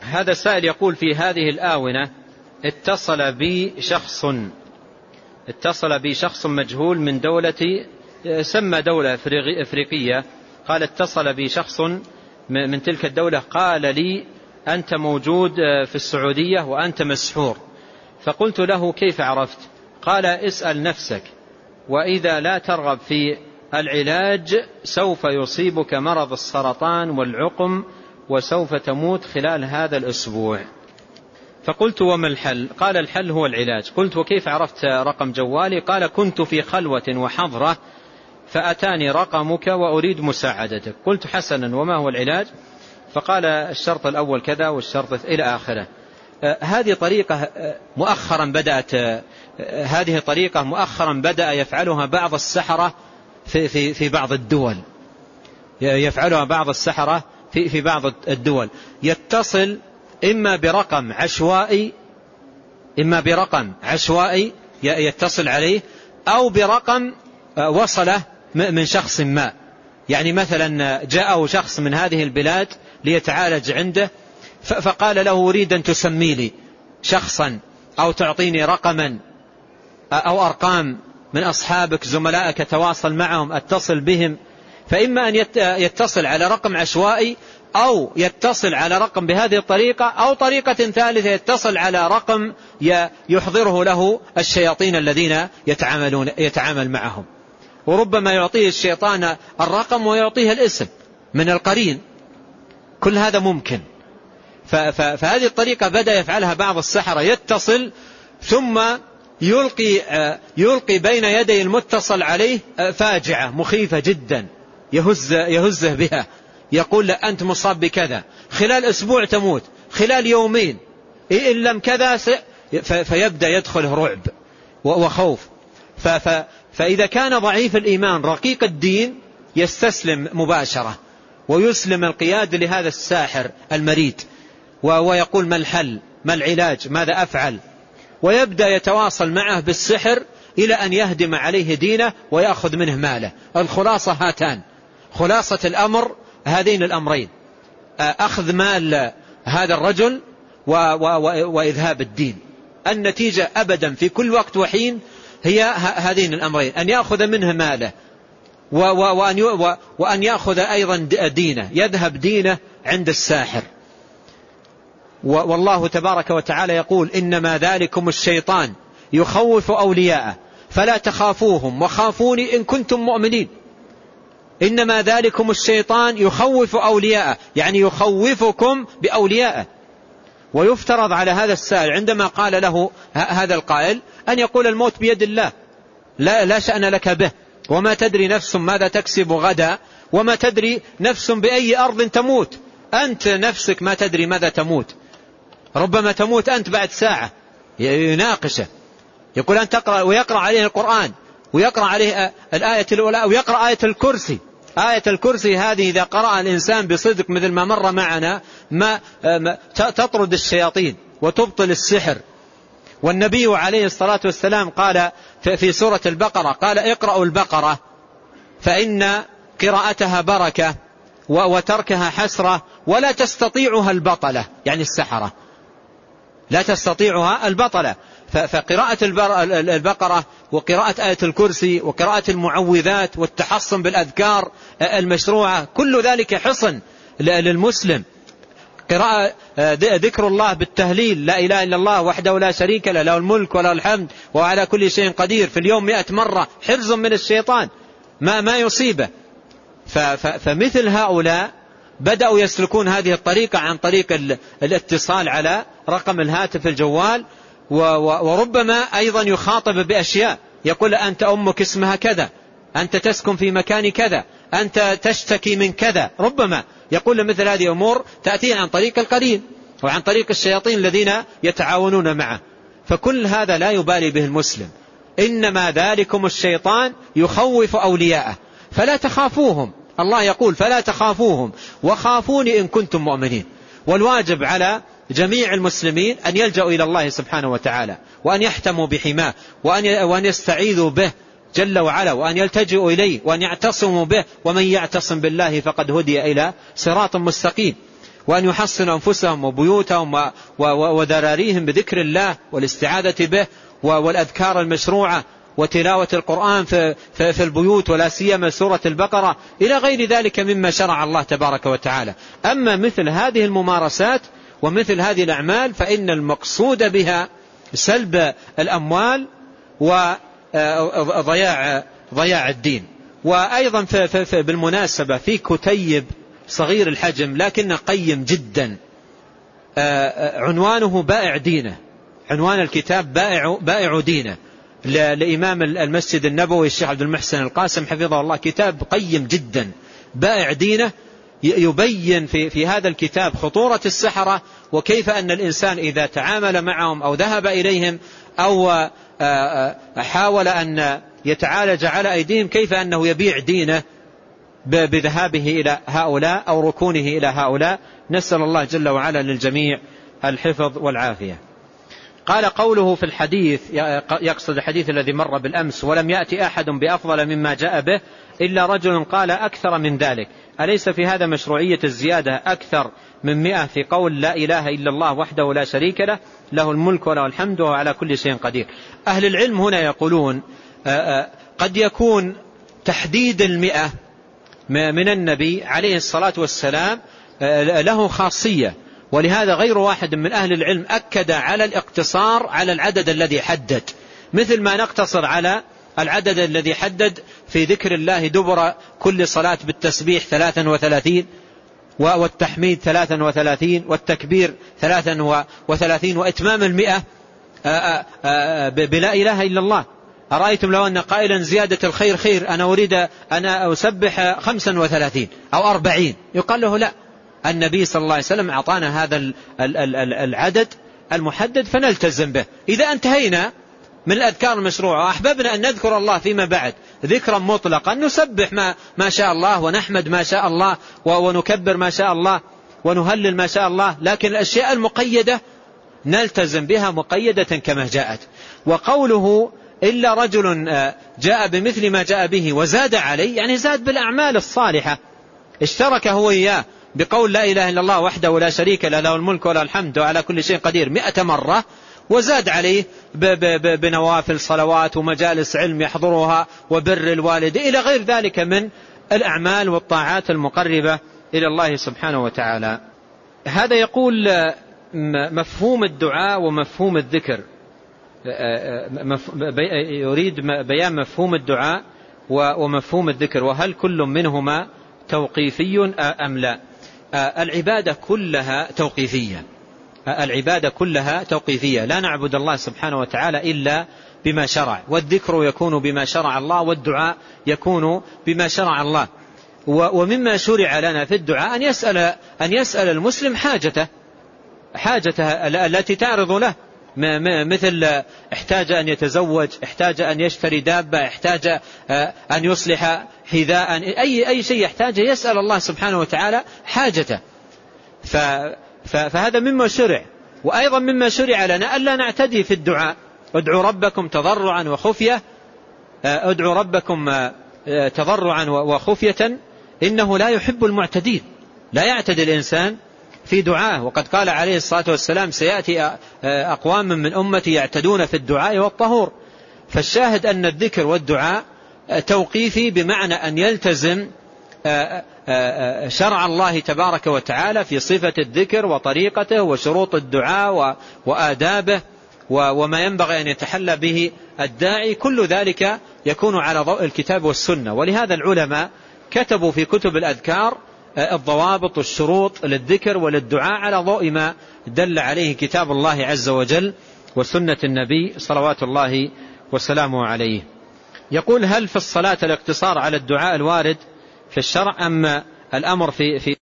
هذا السائل يقول في هذه الآونة اتصل بي شخص اتصل بي شخص مجهول من دولة سمى دولة أفريقية. قال اتصل بي شخص من تلك الدولة قال لي أنت موجود في السعودية وأنت مسحور. فقلت له كيف عرفت؟ قال اسأل نفسك وإذا لا ترغب في العلاج سوف يصيبك مرض السرطان والعقم وسوف تموت خلال هذا الأسبوع. فقلت وما الحل؟ قال الحل هو العلاج. قلت وكيف عرفت رقم جوالي؟ قال كنت في خلوة وحضرة فأتاني رقمك وأريد مساعدتك. قلت حسنا وما هو العلاج؟ فقال الشرط الأول كذا والشرط إلى آخره. آه، هذه طريقة آه، مؤخرا بدأت آه، هذه طريقة مؤخرا بدأ يفعلها بعض السحرة في, في, في بعض الدول. يفعلها بعض السحرة في, في بعض الدول. يتصل إما برقم عشوائي إما برقم عشوائي يتصل عليه أو برقم وصلة من شخص ما. يعني مثلا جاءه شخص من هذه البلاد ليتعالج عنده فقال له أريد أن تسمي لي شخصا أو تعطيني رقما أو أرقام من أصحابك زملائك تواصل معهم أتصل بهم. فإما أن يتصل على رقم عشوائي أو يتصل على رقم بهذه الطريقة أو طريقة ثالثة يتصل على رقم يحضره له الشياطين الذين يتعاملون يتعامل معهم. وربما يعطيه الشيطان الرقم ويعطيه الاسم من القرين. كل هذا ممكن. فهذه الطريقة بدأ يفعلها بعض السحرة. يتصل ثم يلقي, يلقي بين يدي المتصل عليه فاجعة مخيفة جدا. يهز يهزه بها. يقول له أنت مصاب بكذا. خلال أسبوع تموت. خلال يومين. إن لم كذا فيبدأ يدخله رعب وخوف. فإذا كان ضعيف الإيمان رقيق الدين يستسلم مباشرة. ويسلم القيادة لهذا الساحر المريد ويقول ما الحل؟ ما العلاج؟ ماذا أفعل؟ ويبدأ يتواصل معه بالسحر إلى أن يهدم عليه دينه ويأخذ منه ماله. الخلاصة هاتان. خلاصة الأمر هذين الأمرين. أخذ مال هذا الرجل وإذهاب الدين. النتيجة أبدا في كل وقت وحين هي هذين الأمرين. أن يأخذ منه ماله وأن وأن يأخذ أيضا دينه. يذهب دينه عند الساحر. والله تبارك وتعالى يقول إنما ذلكم الشيطان يخوف أولياءه. فلا تخافوهم وخافوني إن كنتم مؤمنين. إنما ذلكم الشيطان يخوف أولياءه يعني يخوفكم بأوليائه ويفترض على هذا السائل عندما قال له هذا القائل أن يقول الموت بيد الله. لا, لا شأن لك به. وما تدري نفس ماذا تكسب غدا وما تدري نفس بأي أرض تموت. أنت نفسك ما تدري ماذا تموت. ربما تموت أنت بعد ساعة. يناقشه. يقول أن تقرأ ويقرأ عليه القرآن. ويقرأ عليه الآية الأولى ويقرأ آية الكرسي. آية الكرسي هذه إذا قرأ الإنسان بصدق مثل ما مر معنا ما تطرد الشياطين وتبطل السحر. والنبي عليه الصلاة والسلام قال في سورة البقرة قال اقرأوا البقرة فإن قراءتها بركة وتركها حسرة ولا تستطيعها البطلة. يعني السحرة. لا تستطيعها البطلة. فقراءة البقرة وقراءة آية الكرسي وقراءة المعوذات والتحصن بالأذكار المشروعة كل ذلك حصن للمسلم. قراءة ذكر الله بالتهليل لا إله إلا الله وحده لا شريك له له الملك وله الحمد وعلى كل شيء قدير. في اليوم مئة مرة حفظ من الشيطان ما ما يصيبه. فمثل هؤلاء بدأوا يسلكون هذه الطريقة عن طريق الاتصال على رقم الهاتف الجوال وربما أيضا يخاطب بأشياء. يقول أنت أمك اسمها كذا. أنت تسكن في مكان كذا. أنت تشتكي من كذا. ربما. يقول مثل هذه أمور تأتي عن طريق القرين وعن طريق الشياطين الذين يتعاونون معه. فكل هذا لا يبالي به المسلم. إنما ذلكم الشيطان يخوف أولياءه. فلا تخافوهم. الله يقول فلا تخافوهم. وخافوني إن كنتم مؤمنين. والواجب على جميع المسلمين أن يلجأوا إلى الله سبحانه وتعالى وأن يحتموا بحماه وأن يستعيذوا به جل وعلا وأن يلتجئوا إليه وأن يعتصموا به ومن يعتصم بالله فقد هدي إلى صراط مستقيم. وأن يحصنوا أنفسهم وبيوتهم وذراريهم بذكر الله والاستعاذة به والأذكار المشروعة وتلاوة القرآن في, في البيوت ولا سيما سورة البقرة إلى غير ذلك مما شرع الله تبارك وتعالى. أما مثل هذه الممارسات ومثل هذه الأعمال فإن المقصود بها سلب الأموال وضياع ضياع الدين. وأيضا بالمناسبة في كتيب صغير الحجم لكن قيم جدا. عنوانه بائع دينه. عنوان الكتاب بائع, بائع دينه. لإمام المسجد النبوي الشيخ عبد المحسن القاسم حفظه الله. كتاب قيم جدا. بائع دينه يبين في, في هذا الكتاب خطورة السحرة وكيف أن الإنسان إذا تعامل معهم أو ذهب إليهم أو حاول أن يتعالج على أيديهم كيف أنه يبيع دينه بذهابه إلى هؤلاء أو ركونه إلى هؤلاء؟ نسأل الله جل وعلا للجميع الحفظ والعافية. قال قوله في الحديث يقصد الحديث الذي مر بالأمس ولم يأتي أحد بأفضل مما جاء به إلا رجل قال أكثر من ذلك. أليس في هذا مشروعية الزيادة أكثر من مئة في قول لا إله إلا الله وحده لا شريك له له الملك وله الحمد وهو على كل شيء قدير. أهل العلم هنا يقولون قد يكون تحديد المئة من النبي عليه الصلاة والسلام له خاصية ولهذا غير واحد من أهل العلم أكد على الاقتصار على العدد الذي حدد. مثل ما نقتصر على العدد الذي حدد في ذكر الله دبر كل صلاة بالتسبيح ثلاثا وثلاثين والتحميد ثلاثا وثلاثين والتكبير ثلاثا وثلاثين وإتمام المئة بلا إله إلا الله. أرأيتم لو أن قائلا زيادة الخير خير أنا أريد أنا أسبح خمسا وثلاثين أو أربعين. يقال له لا. النبي صلى الله عليه وسلم أعطانا هذا العدد المحدد فنلتزم به. إذا أنتهينا من الأذكار المشروعة. وأحببنا أن نذكر الله فيما بعد. ذكرا مطلقا. نسبح ما, ما شاء الله ونحمد ما شاء الله ونكبر ما شاء الله ونهلل ما شاء الله. لكن الأشياء المقيدة نلتزم بها مقيدة كما جاءت. وقوله إلا رجل جاء بمثل ما جاء به وزاد عليه يعني زاد بالأعمال الصالحة. اشترك هو إياه بقول لا إله إلا الله وحده لا شريك له له الملك وله الحمد وعلى كل شيء قدير. مئة مرة وزاد عليه بنوافل صلوات ومجالس علم يحضرها وبر الوالد إلى غير ذلك من الأعمال والطاعات المقربة إلى الله سبحانه وتعالى. هذا يقول مفهوم الدعاء ومفهوم الذكر. يريد بيان مفهوم الدعاء ومفهوم الذكر وهل كل منهما توقيفي أم لا؟ العبادة كلها توقيفية. العبادة كلها توقيفية. لا نعبد الله سبحانه وتعالى إلا بما شرع. والذكر يكون بما شرع الله والدعاء يكون بما شرع الله. ومما شرع لنا في الدعاء أن يسأل, أن يسأل المسلم حاجته حاجته التي تعرض له. مثل احتاج أن يتزوج احتاج أن يشتري دابة احتاج أن يصلح حذاء أي, أي شيء يحتاجه يسأل الله سبحانه وتعالى حاجته. فهذا مما شرع. وأيضا مما شرع لنا ألا نعتدي في الدعاء. ادعوا ربكم تضرعا وخفية. ادعوا ربكم تضرعا وخفية. إنه لا يحب المعتدين. لا يعتدي الإنسان في دعاه وقد قال عليه الصلاة والسلام سيأتي أقوام من أمتي يعتدون في الدعاء والطهور. فالشاهد أن الذكر والدعاء توقيفي بمعنى أن يلتزم شرع الله تبارك وتعالى في صفة الذكر وطريقته وشروط الدعاء وآدابه وما ينبغي أن يتحلى به الداعي. كل ذلك يكون على ضوء الكتاب والسنة. ولهذا العلماء كتبوا في كتب الأذكار الضوابط والشروط للذكر وللدعاء على ضوء ما دل عليه كتاب الله عز وجل وسنة النبي صلوات الله وسلامه عليه. يقول هل في الصلاة الاقتصار على الدعاء الوارد؟ في الشرع أم الأمر في, في